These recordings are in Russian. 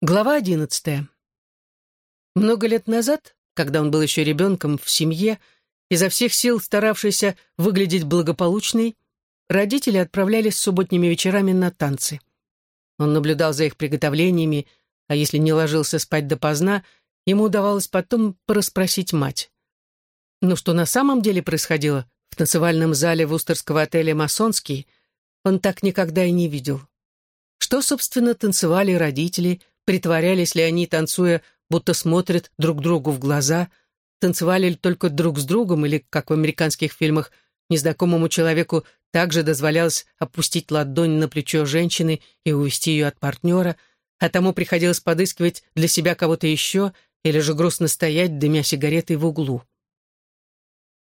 Глава одиннадцатая. Много лет назад, когда он был еще ребенком в семье, изо всех сил старавшийся выглядеть благополучной, родители отправлялись субботними вечерами на танцы. Он наблюдал за их приготовлениями, а если не ложился спать допоздна, ему удавалось потом порасспросить мать. Но что на самом деле происходило в танцевальном зале вустерского отеля «Масонский», он так никогда и не видел. Что, собственно, танцевали родители, Притворялись ли они, танцуя, будто смотрят друг другу в глаза, танцевали ли только друг с другом, или, как в американских фильмах, незнакомому человеку также дозволялось опустить ладонь на плечо женщины и увести ее от партнера, а тому приходилось подыскивать для себя кого-то еще или же грустно стоять, дымя сигаретой в углу.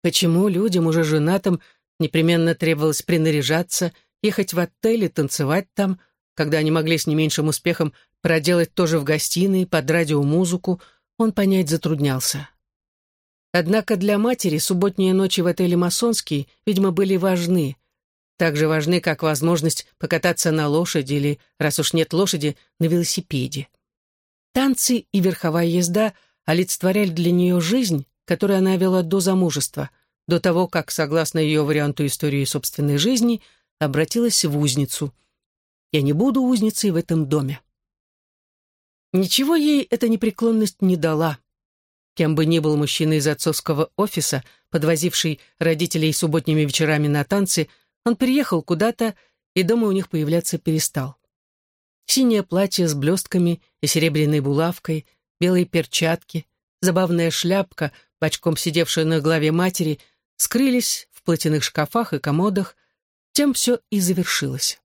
Почему людям, уже женатым, непременно требовалось принаряжаться, ехать в отель и танцевать там, когда они могли с не меньшим успехом проделать тоже в гостиной, под радиомузыку, он понять затруднялся. Однако для матери субботние ночи в отеле «Масонский», видимо, были важны. Так же важны, как возможность покататься на лошади или, раз уж нет лошади, на велосипеде. Танцы и верховая езда олицетворяли для нее жизнь, которую она вела до замужества, до того, как, согласно ее варианту истории собственной жизни, обратилась в узницу. «Я не буду узницей в этом доме». Ничего ей эта непреклонность не дала. Кем бы ни был мужчина из отцовского офиса, подвозивший родителей субботними вечерами на танцы, он приехал куда-то, и дома у них появляться перестал. Синее платье с блестками и серебряной булавкой, белые перчатки, забавная шляпка, бочком сидевшая на голове матери, скрылись в платяных шкафах и комодах, тем все и завершилось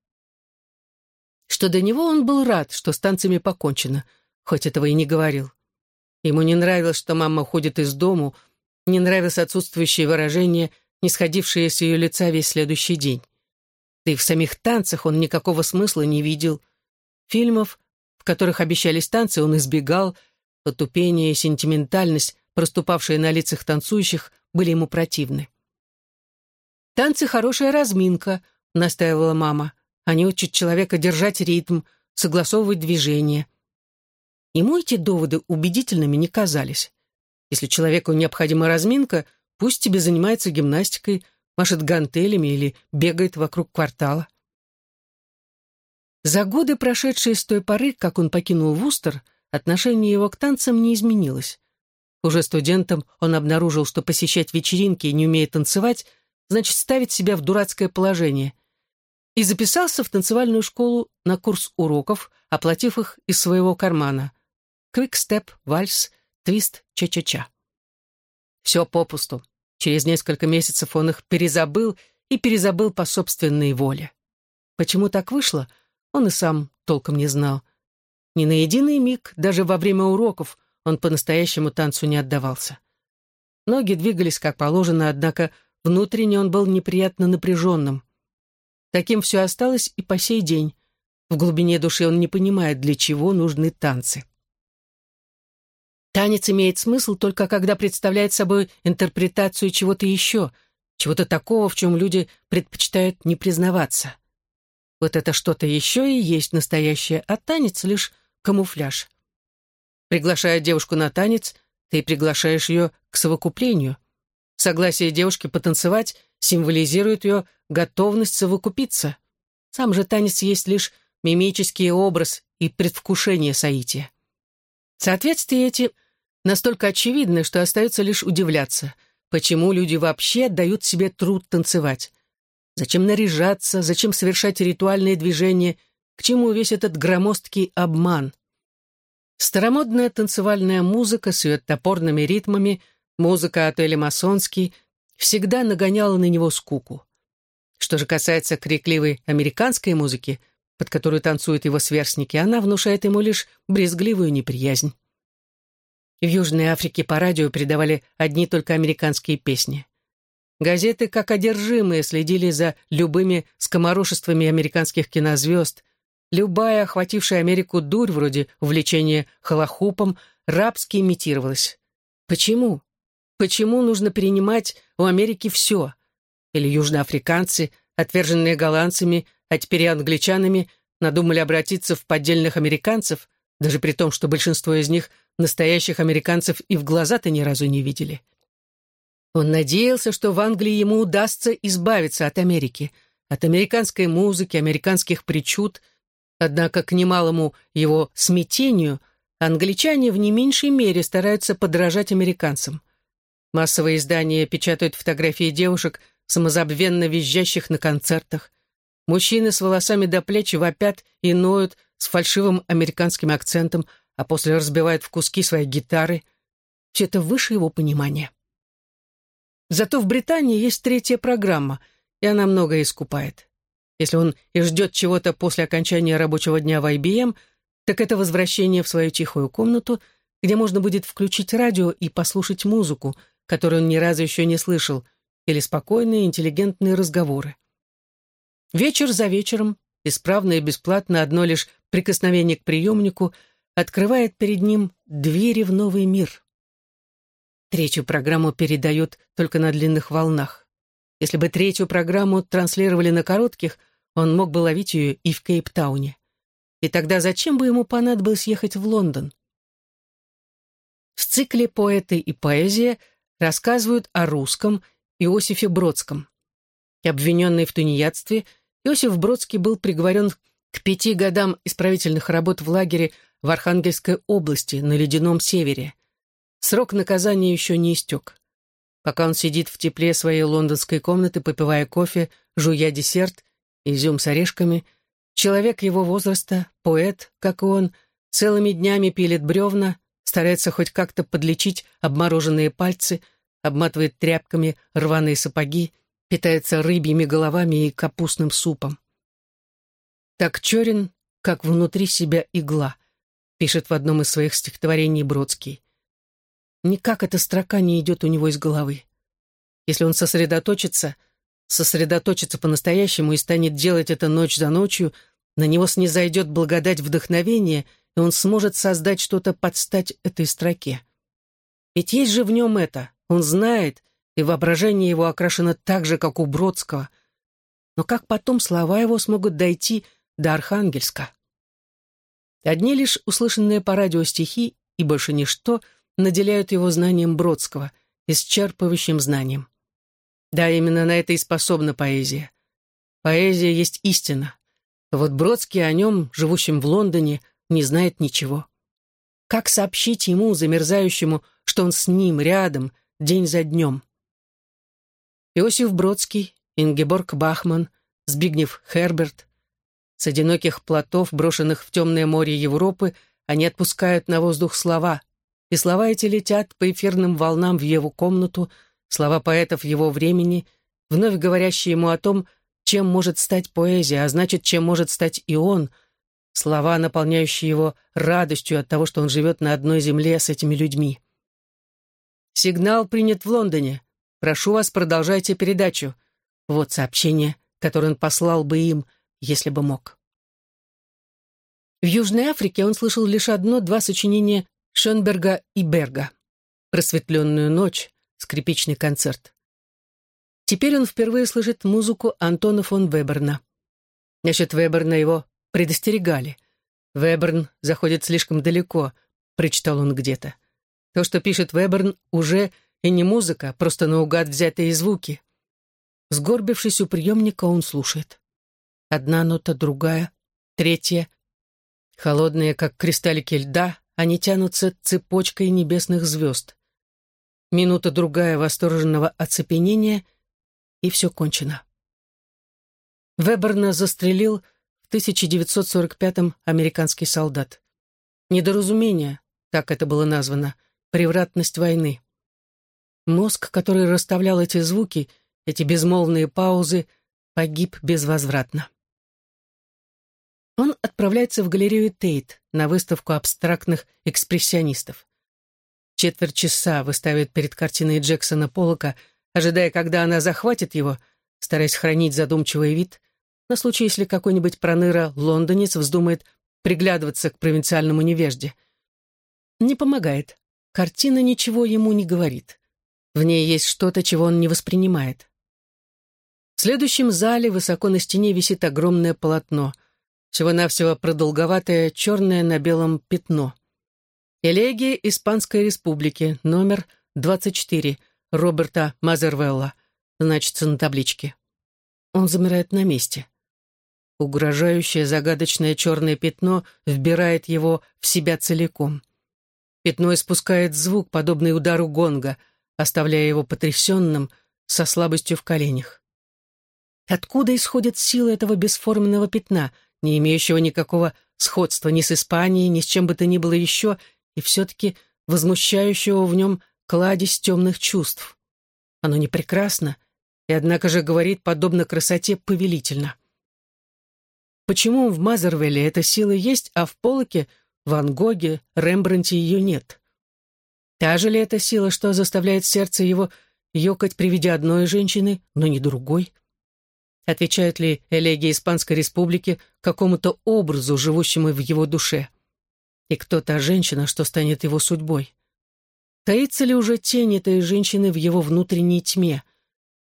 что до него он был рад, что с танцами покончено, хоть этого и не говорил. Ему не нравилось, что мама ходит из дому, не нравилось отсутствующее выражение, не сходившее с ее лица весь следующий день. Да и в самих танцах он никакого смысла не видел. Фильмов, в которых обещались танцы, он избегал, потупение и сентиментальность, проступавшие на лицах танцующих, были ему противны. «Танцы — хорошая разминка», — настаивала мама. Они учат человека держать ритм, согласовывать движения. Ему эти доводы убедительными не казались. Если человеку необходима разминка, пусть тебе занимается гимнастикой, машет гантелями или бегает вокруг квартала. За годы, прошедшие с той поры, как он покинул Вустер, отношение его к танцам не изменилось. Уже студентом он обнаружил, что посещать вечеринки и не умея танцевать, значит ставить себя в дурацкое положение – и записался в танцевальную школу на курс уроков, оплатив их из своего кармана. Квик-степ, вальс, твист, ча-ча-ча. Все попусту. Через несколько месяцев он их перезабыл и перезабыл по собственной воле. Почему так вышло, он и сам толком не знал. Ни на единый миг, даже во время уроков, он по-настоящему танцу не отдавался. Ноги двигались как положено, однако внутренне он был неприятно напряженным. Таким все осталось и по сей день. В глубине души он не понимает, для чего нужны танцы. Танец имеет смысл только когда представляет собой интерпретацию чего-то еще, чего-то такого, в чем люди предпочитают не признаваться. Вот это что-то еще и есть настоящее, а танец — лишь камуфляж. Приглашая девушку на танец, ты приглашаешь ее к совокуплению. Согласие девушки потанцевать символизирует ее готовность совокупиться. Сам же танец есть лишь мимический образ и предвкушение соития. Соответствие эти настолько очевидны, что остается лишь удивляться, почему люди вообще дают себе труд танцевать. Зачем наряжаться, зачем совершать ритуальные движения, к чему весь этот громоздкий обман? Старомодная танцевальная музыка с ее топорными ритмами, музыка отеля «Масонский» всегда нагоняла на него скуку. Что же касается крикливой американской музыки, под которую танцуют его сверстники, она внушает ему лишь брезгливую неприязнь. В Южной Африке по радио передавали одни только американские песни. Газеты, как одержимые, следили за любыми скоморошествами американских кинозвезд. Любая охватившая Америку дурь, вроде увлечения холохупом, рабски имитировалась. Почему? Почему нужно перенимать у Америки все? Или южноафриканцы, отверженные голландцами, а теперь и англичанами, надумали обратиться в поддельных американцев, даже при том, что большинство из них настоящих американцев и в глаза-то ни разу не видели. Он надеялся, что в Англии ему удастся избавиться от Америки, от американской музыки, американских причуд, однако к немалому его смятению англичане в не меньшей мере стараются подражать американцам. Массовые издания печатают фотографии девушек, самозабвенно визжащих на концертах. Мужчины с волосами до плеч вопят и ноют с фальшивым американским акцентом, а после разбивают в куски свои гитары. Все это выше его понимания. Зато в Британии есть третья программа, и она многое искупает. Если он и ждет чего-то после окончания рабочего дня в IBM, так это возвращение в свою тихую комнату, где можно будет включить радио и послушать музыку, которую он ни разу еще не слышал, или спокойные интеллигентные разговоры. Вечер за вечером, исправно и бесплатно одно лишь прикосновение к приемнику открывает перед ним двери в новый мир. Третью программу передают только на длинных волнах. Если бы третью программу транслировали на коротких, он мог бы ловить ее и в Кейптауне. И тогда зачем бы ему понадобилось ехать в Лондон? В цикле «Поэты и поэзия» рассказывают о русском Иосифе Бродском. Обвиненный в тунеядстве, Иосиф Бродский был приговорен к пяти годам исправительных работ в лагере в Архангельской области на Ледяном Севере. Срок наказания еще не истек. Пока он сидит в тепле своей лондонской комнаты, попивая кофе, жуя десерт, изюм с орешками, человек его возраста, поэт, как и он, целыми днями пилит бревна, старается хоть как-то подлечить обмороженные пальцы, обматывает тряпками рваные сапоги, питается рыбьими головами и капустным супом. Так черен, как внутри себя игла, пишет в одном из своих стихотворений Бродский. Никак эта строка не идет у него из головы. Если он сосредоточится, сосредоточится по-настоящему и станет делать это ночь за ночью, на него снизойдет благодать вдохновения, и он сможет создать что-то под стать этой строке. Ведь есть же в нем это, он знает, и воображение его окрашено так же, как у Бродского. Но как потом слова его смогут дойти до Архангельска? Одни лишь услышанные по радио стихи и больше ничто — наделяют его знанием Бродского, исчерпывающим знанием. Да, именно на это и способна поэзия. Поэзия есть истина. вот Бродский о нем, живущем в Лондоне, не знает ничего. Как сообщить ему, замерзающему, что он с ним, рядом, день за днем? Иосиф Бродский, Ингеборг Бахман, Збигнев Херберт. С одиноких плотов, брошенных в темное море Европы, они отпускают на воздух слова, и слова эти летят по эфирным волнам в его комнату, слова поэтов его времени, вновь говорящие ему о том, чем может стать поэзия, а значит, чем может стать и он, слова, наполняющие его радостью от того, что он живет на одной земле с этими людьми. «Сигнал принят в Лондоне. Прошу вас, продолжайте передачу». Вот сообщение, которое он послал бы им, если бы мог. В Южной Африке он слышал лишь одно-два сочинения Шönберга и Берга. «Просветленную ночь», скрипичный концерт. Теперь он впервые слышит музыку Антона фон Веберна. Насчет Веберна его предостерегали. «Веберн заходит слишком далеко», — прочитал он где-то. То, что пишет Веберн, уже и не музыка, просто наугад взятые звуки. Сгорбившись у приемника, он слушает. Одна нота, другая, третья. Холодные, как кристаллики льда, они тянутся цепочкой небесных звезд. Минута-другая восторженного оцепенения, и все кончено. Веберна застрелил в 1945-м американский солдат. Недоразумение, так это было названо, превратность войны. Мозг, который расставлял эти звуки, эти безмолвные паузы, погиб безвозвратно. Он отправляется в галерею Тейт на выставку абстрактных экспрессионистов. Четверть часа выставит перед картиной Джексона Поллока, ожидая, когда она захватит его, стараясь хранить задумчивый вид, на случай, если какой-нибудь проныра-лондонец вздумает приглядываться к провинциальному невежде. Не помогает. Картина ничего ему не говорит. В ней есть что-то, чего он не воспринимает. В следующем зале высоко на стене висит огромное полотно — всего-навсего продолговатое черное на белом пятно. Элегия Испанской Республики, номер 24, Роберта Мазервелла, значится на табличке. Он замирает на месте. Угрожающее загадочное черное пятно вбирает его в себя целиком. Пятно испускает звук, подобный удару гонга, оставляя его потрясенным, со слабостью в коленях. Откуда исходит сила этого бесформенного пятна, не имеющего никакого сходства ни с Испанией, ни с чем бы то ни было еще, и все-таки возмущающего в нем кладезь темных чувств? Оно не прекрасно, и однако же говорит, подобно красоте, повелительно. Почему в Мазервелле эта сила есть, а в Полоке, Ван Гоге, Рембранте ее нет? Та же ли эта сила, что заставляет сердце его ёкать при виде одной женщины, но не другой? Отвечает ли элегия Испанской Республики какому-то образу, живущему в его душе? И кто та женщина, что станет его судьбой? Таится ли уже тень этой женщины в его внутренней тьме?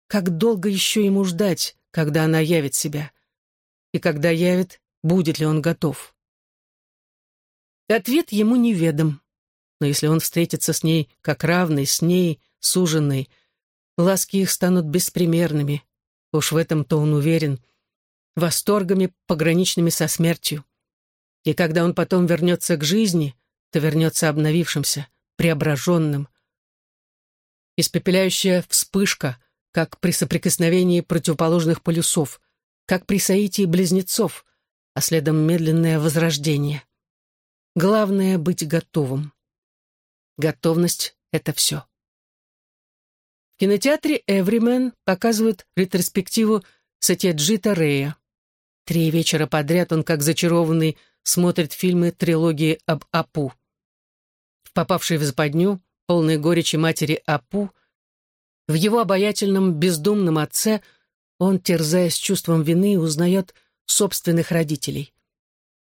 Как долго еще ему ждать, когда она явит себя? И когда явит, будет ли он готов? Ответ ему неведом. Но если он встретится с ней как равный, с ней, суженной, ласки их станут беспримерными. Уж в этом-то он уверен. Восторгами, пограничными со смертью. И когда он потом вернется к жизни, то вернется обновившимся, преображенным. Испепеляющая вспышка, как при соприкосновении противоположных полюсов, как при соитии близнецов, а следом медленное возрождение. Главное — быть готовым. Готовность — это все. В кинотеатре «Эвримен» показывают ретроспективу Сатьяджита Рея. Три вечера подряд он, как зачарованный, смотрит фильмы трилогии об Апу в попавшей в западню, полной горечи матери Апу, в его обаятельном бездумном отце он, терзаясь чувством вины, узнает собственных родителей.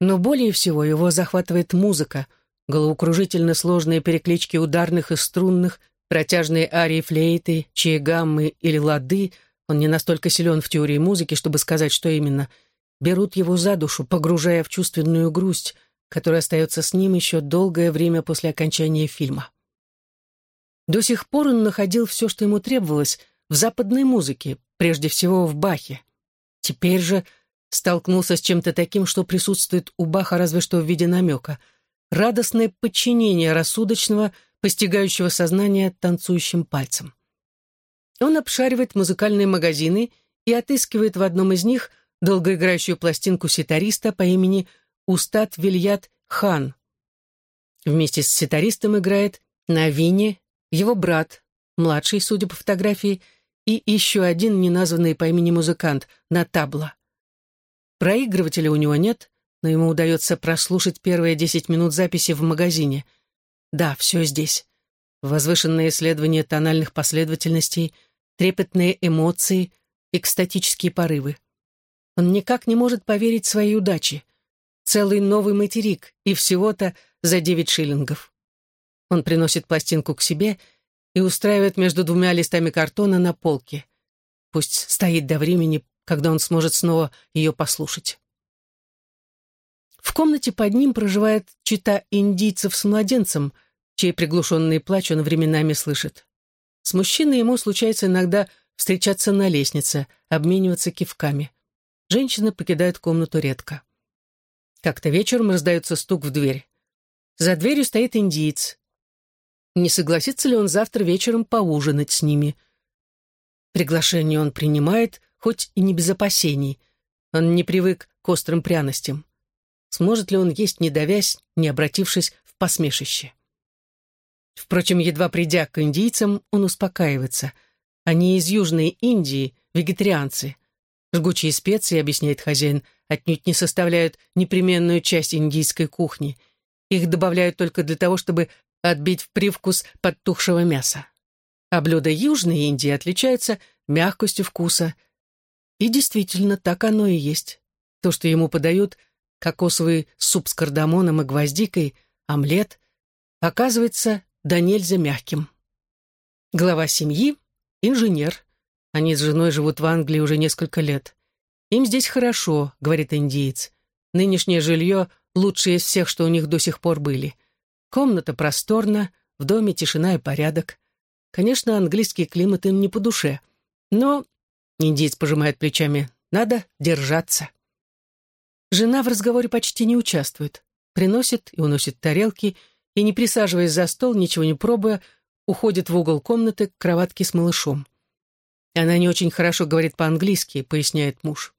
Но более всего его захватывает музыка, головокружительно сложные переклички ударных и струнных, протяжные арии флейты, чьи гаммы или лады, он не настолько силен в теории музыки, чтобы сказать, что именно, берут его за душу, погружая в чувственную грусть, который остается с ним еще долгое время после окончания фильма. До сих пор он находил все, что ему требовалось, в западной музыке, прежде всего в Бахе. Теперь же столкнулся с чем-то таким, что присутствует у Баха разве что в виде намека. Радостное подчинение рассудочного, постигающего сознание танцующим пальцем. Он обшаривает музыкальные магазины и отыскивает в одном из них долгоиграющую пластинку ситариста по имени Устат Вильят Хан. Вместе с ситаристом играет на вине его брат, младший, судя по фотографии, и еще один неназванный по имени музыкант на табла. Проигрывателя у него нет, но ему удается прослушать первые десять минут записи в магазине. Да, все здесь. Возвышенное исследование тональных последовательностей, трепетные эмоции, экстатические порывы. Он никак не может поверить своей удаче целый новый материк, и всего-то за девять шиллингов. Он приносит пластинку к себе и устраивает между двумя листами картона на полке. Пусть стоит до времени, когда он сможет снова ее послушать. В комнате под ним проживает чита индийцев с младенцем, чей приглушенный плач он временами слышит. С мужчиной ему случается иногда встречаться на лестнице, обмениваться кивками. Женщины покидают комнату редко. Как-то вечером раздается стук в дверь. За дверью стоит индиец. Не согласится ли он завтра вечером поужинать с ними? Приглашение он принимает, хоть и не без опасений. Он не привык к острым пряностям. Сможет ли он есть, не давясь, не обратившись в посмешище? Впрочем, едва придя к индийцам, он успокаивается. Они из Южной Индии, вегетарианцы. Жгучие специи, объясняет хозяин, отнюдь не составляют непременную часть индийской кухни. Их добавляют только для того, чтобы отбить привкус подтухшего мяса. А блюда Южной Индии отличаются мягкостью вкуса. И действительно, так оно и есть. То, что ему подают, кокосовый суп с кардамоном и гвоздикой, омлет, оказывается да нельзя мягким. Глава семьи — инженер. Они с женой живут в Англии уже несколько лет. «Им здесь хорошо», — говорит индиец. нынешнее жилье лучшее из всех, что у них до сих пор были. Комната просторна, в доме тишина и порядок. Конечно, английский климат им не по душе, но, индиец пожимает плечами, надо держаться. Жена в разговоре почти не участвует, приносит и уносит тарелки, и, не присаживаясь за стол, ничего не пробуя, уходит в угол комнаты к кроватке с малышом. Она не очень хорошо говорит по-английски, поясняет муж.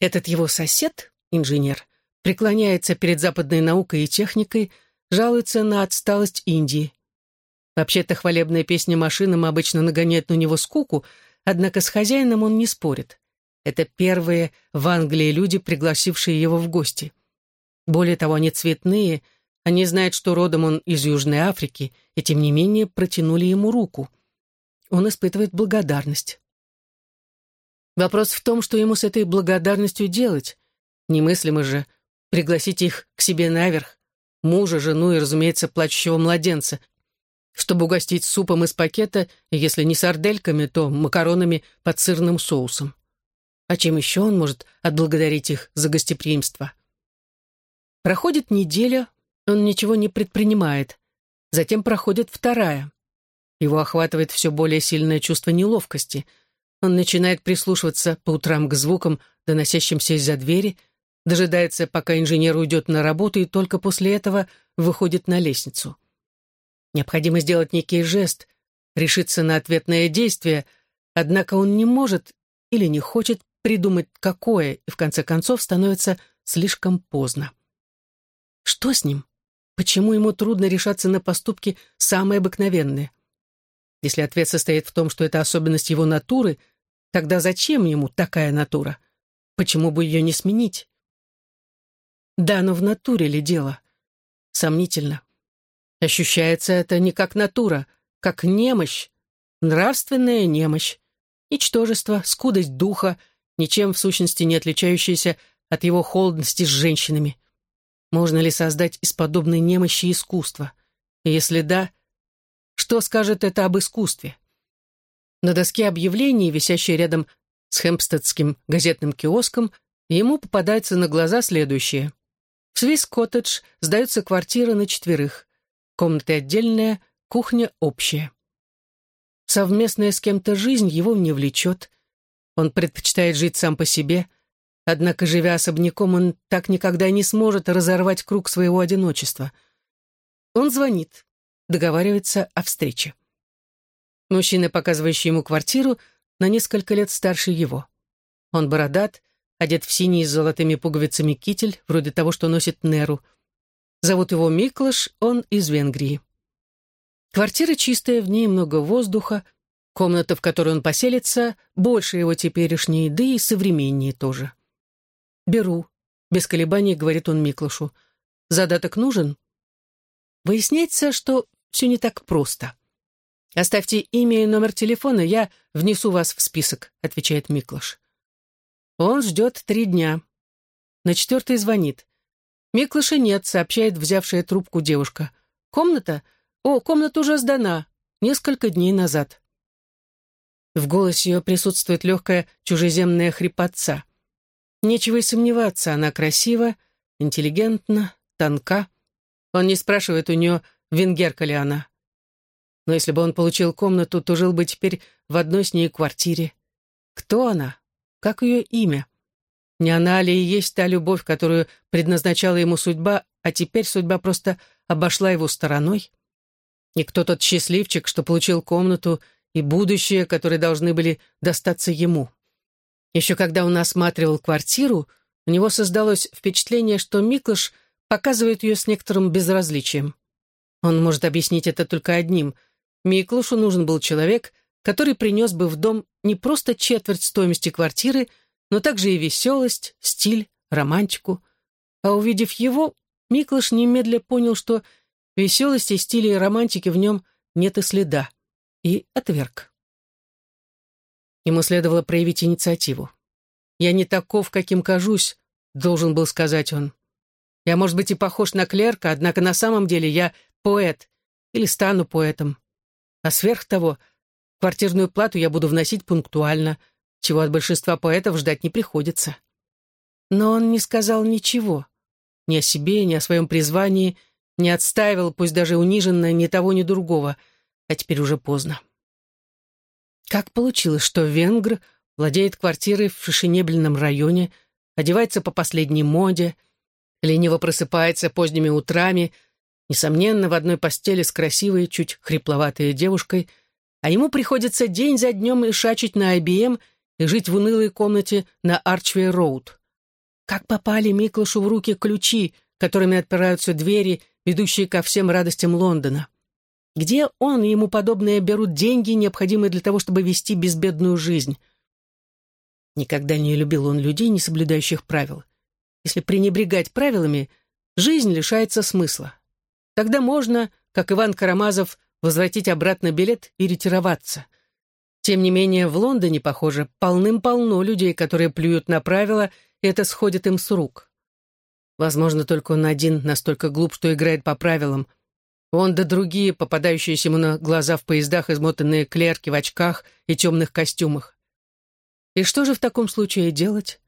Этот его сосед, инженер, преклоняется перед западной наукой и техникой, жалуется на отсталость Индии. Вообще-то хвалебная песня машинам обычно нагоняет на него скуку, однако с хозяином он не спорит. Это первые в Англии люди, пригласившие его в гости. Более того, они цветные, они знают, что родом он из Южной Африки, и тем не менее протянули ему руку. Он испытывает благодарность. Вопрос в том, что ему с этой благодарностью делать. Немыслимо же пригласить их к себе наверх, мужа, жену и, разумеется, плачущего младенца, чтобы угостить супом из пакета, если не сардельками, то макаронами под сырным соусом. А чем еще он может отблагодарить их за гостеприимство? Проходит неделя, он ничего не предпринимает. Затем проходит вторая. Его охватывает все более сильное чувство неловкости. Он начинает прислушиваться по утрам к звукам, доносящимся из-за двери, дожидается, пока инженер уйдет на работу, и только после этого выходит на лестницу. Необходимо сделать некий жест, решиться на ответное действие, однако он не может или не хочет придумать какое, и в конце концов становится слишком поздно. Что с ним? Почему ему трудно решаться на поступки самые обыкновенные? Если ответ состоит в том, что это особенность его натуры, тогда зачем ему такая натура? Почему бы ее не сменить? Да, но в натуре ли дело? Сомнительно. Ощущается это не как натура, как немощь, нравственная немощь, ничтожество, скудость духа, ничем в сущности не отличающаяся от его холодности с женщинами. Можно ли создать из подобной немощи искусство? И если да, что скажет это об искусстве? На доске объявлений, висящей рядом с Хемпстедским газетным киоском, ему попадается на глаза следующее. В Свис-коттедж сдаются квартиры на четверых. Комната отдельная, кухня общая. Совместная с кем-то жизнь его не влечет. Он предпочитает жить сам по себе, однако, живя особняком, он так никогда не сможет разорвать круг своего одиночества. Он звонит, договаривается о встрече. Мужчина, показывающий ему квартиру, на несколько лет старше его. Он бородат, одет в синий с золотыми пуговицами китель, вроде того, что носит Неру — Зовут его Миклаш, он из Венгрии. Квартира чистая, в ней много воздуха. Комната, в которой он поселится, больше его теперешней, да и современнее тоже. «Беру», — без колебаний говорит он Миклашу. «Задаток нужен?» Выясняется, что все не так просто. «Оставьте имя и номер телефона, я внесу вас в список», — отвечает Миклаш. Он ждет три дня. На четвертый звонит. «Миклыша нет», — сообщает взявшая трубку девушка. «Комната? О, комната уже сдана. Несколько дней назад». В голосе ее присутствует легкая чужеземная хрипотца. Нечего и сомневаться, она красива, интеллигентна, тонка. Он не спрашивает у нее, венгерка ли она. Но если бы он получил комнату, то жил бы теперь в одной с ней квартире. Кто она? Как ее имя? Не она ли и есть та любовь, которую предназначала ему судьба, а теперь судьба просто обошла его стороной? И кто тот счастливчик, что получил комнату и будущее, которые должны были достаться ему? Еще когда он осматривал квартиру, у него создалось впечатление, что Миклыш показывает ее с некоторым безразличием. Он может объяснить это только одним. Миклушу нужен был человек, который принес бы в дом не просто четверть стоимости квартиры, но также и веселость, стиль, романтику. А увидев его, Миклыш немедля понял, что веселости, стиля и романтики в нем нет и следа, и отверг. Ему следовало проявить инициативу. «Я не таков, каким кажусь», — должен был сказать он. «Я, может быть, и похож на клерка, однако на самом деле я поэт или стану поэтом. А сверх того, квартирную плату я буду вносить пунктуально — чего от большинства поэтов ждать не приходится. Но он не сказал ничего. Ни о себе, ни о своем призвании, не отстаивал, пусть даже униженно, ни того, ни другого. А теперь уже поздно. Как получилось, что венгр владеет квартирой в фешенебельном районе, одевается по последней моде, лениво просыпается поздними утрами, несомненно, в одной постели с красивой, чуть хрипловатой девушкой, а ему приходится день за днем и шачить на IBM и жить в унылой комнате на Арчвей-Роуд. Как попали Миклашу в руки ключи, которыми отпираются двери, ведущие ко всем радостям Лондона? Где он и ему подобные берут деньги, необходимые для того, чтобы вести безбедную жизнь? Никогда не любил он людей, не соблюдающих правил. Если пренебрегать правилами, жизнь лишается смысла. Тогда можно, как Иван Карамазов, возвратить обратно билет и ретироваться. Тем не менее, в Лондоне, похоже, полным-полно людей, которые плюют на правила, и это сходит им с рук. Возможно, только он один настолько глуп, что играет по правилам. Он да другие, попадающиеся ему на глаза в поездах, измотанные клерки в очках и темных костюмах. И что же в таком случае делать?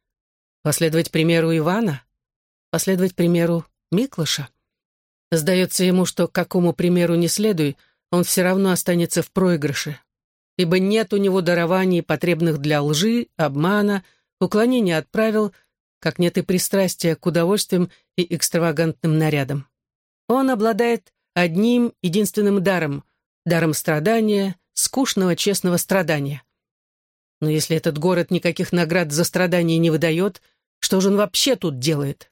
Последовать примеру Ивана? Последовать примеру Миклыша? Сдается ему, что какому примеру не следуй, он все равно останется в проигрыше, ибо нет у него дарований, потребных для лжи, обмана, уклонения от правил, как нет и пристрастия к удовольствиям и экстравагантным нарядам. Он обладает одним единственным даром — даром страдания, скучного честного страдания. Но если этот город никаких наград за страдания не выдает, что же он вообще тут делает?